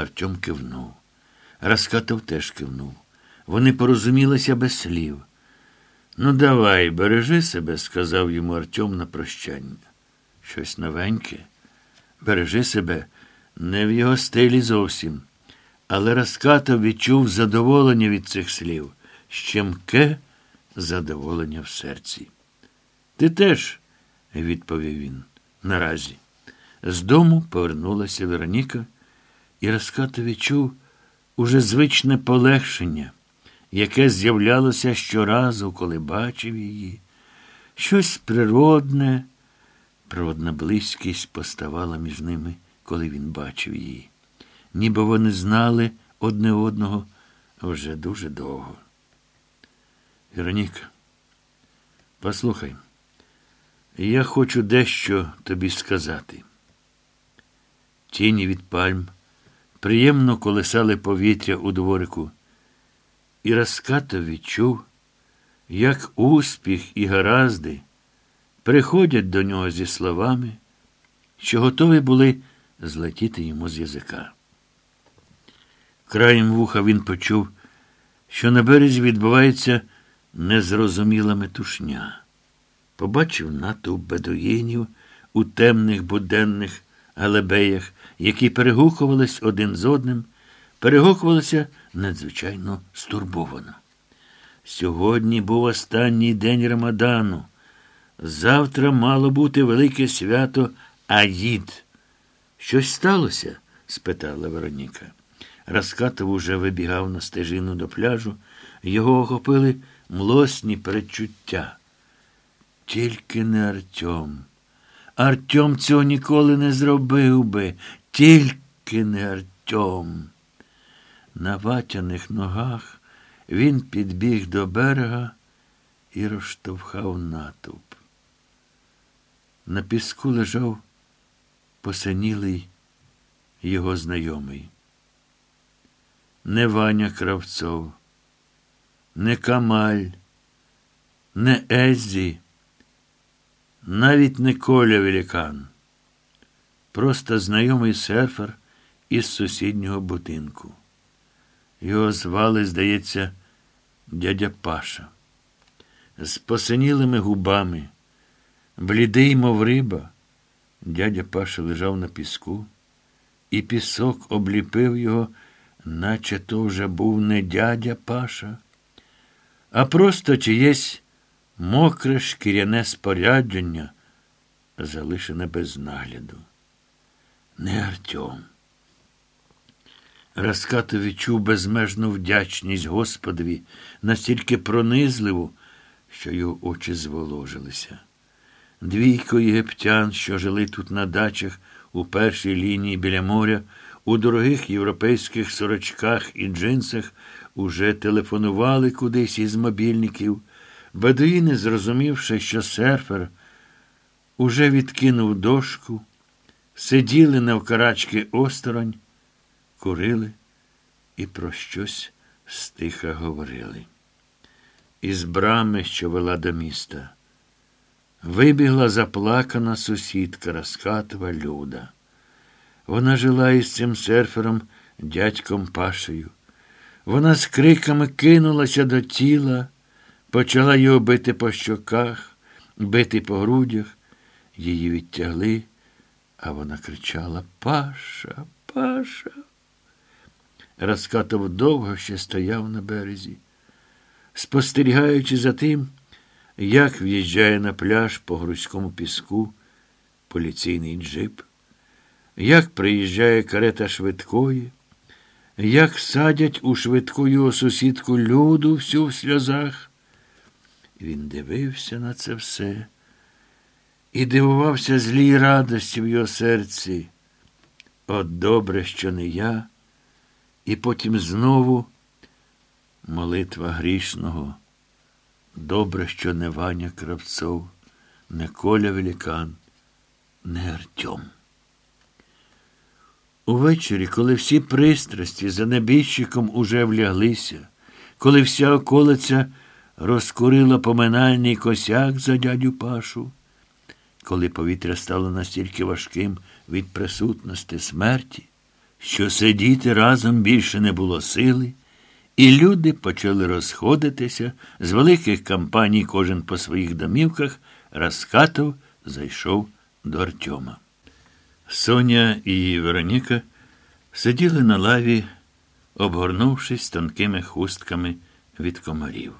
Артем кивнув. Раскатов теж кивнув. Вони порозумілися без слів. Ну, давай, бережи себе, сказав йому Артем на прощання. Щось новеньке. Бережи себе не в його стилі зовсім. Але Раскатов відчув задоволення від цих слів, щемке задоволення в серці. Ти теж, відповів він, наразі. З дому повернулася Вероніка, і Раскатов відчув уже звичне полегшення, яке з'являлося щоразу, коли бачив її. Щось природне, природна близькість поставала між ними, коли він бачив її. Ніби вони знали одне одного вже дуже довго. Вероніка, послухай, я хочу дещо тобі сказати. Тіні від пальм приємно колесали повітря у дворику, і Раскатов відчув, як успіх і гаразди приходять до нього зі словами, що готові були злетіти йому з язика. Краєм вуха він почув, що на березі відбувається незрозуміла метушня. Побачив натовп бедуїнів у темних буденних галебеях, які перегукувались один з одним, перегукувалися надзвичайно стурбовано. Сьогодні був останній день Рамадану. Завтра мало бути велике свято Аїд. Щось сталося? спитала Вероніка. Раскатов уже вибігав на стежину до пляжу, його охопили млосні перечуття. Тільки не Артем. Артем цього ніколи не зробив би, тільки не Артем. На ватяних ногах він підбіг до берега і розштовхав натовп. На піску лежав посинілий його знайомий. Не Ваня Кравцов, не Камаль, не Езі, навіть не Коля Великан. Просто знайомий серфер із сусіднього будинку. Його звали, здається, дядя Паша. З посинілими губами, блідий, мов риба, дядя Паша лежав на піску, і пісок обліпив його, наче то вже був не дядя Паша, а просто чиєсь мокре шкіряне спорядження, залишене без нагляду. Не Артем. Раскато відчув безмежну вдячність Господові, настільки пронизливу, що його очі зволожилися. Двійко єгиптян, що жили тут на дачах у першій лінії біля моря, у дорогих європейських сорочках і джинсах, уже телефонували кудись із мобільників. Бедуїни, зрозумівши, що серфер уже відкинув дошку, сиділи навкарачки осторонь, курили і про щось стиха говорили. Із брами, що вела до міста, вибігла заплакана сусідка Раскатова Люда. Вона жила із цим серфером, дядьком Пашею. Вона з криками кинулася до тіла, почала його бити по щоках, бити по грудях. Її відтягли, а вона кричала Паша, Паша. Раскатов довго ще стояв на березі, спостерігаючи за тим, як в'їжджає на пляж по грузькому піску поліційний джип, як приїжджає карета швидкої, як садять у швидку його сусідку люду всю в сльозах. Він дивився на це все і дивувався злій радості в його серці. От добре, що не я, і потім знову молитва грішного. Добре, що не Ваня Кравцов, не Коля Велікан, не Артем. Увечері, коли всі пристрасті за небіжчиком уже вляглися, коли вся околиця розкурила поминальний косяк за дядю Пашу, коли повітря стало настільки важким від присутності смерті, що сидіти разом більше не було сили, і люди почали розходитися з великих кампаній, кожен по своїх домівках, Раскатов зайшов до Артема. Соня і Вероніка сиділи на лаві, обгорнувшись тонкими хустками від комарів.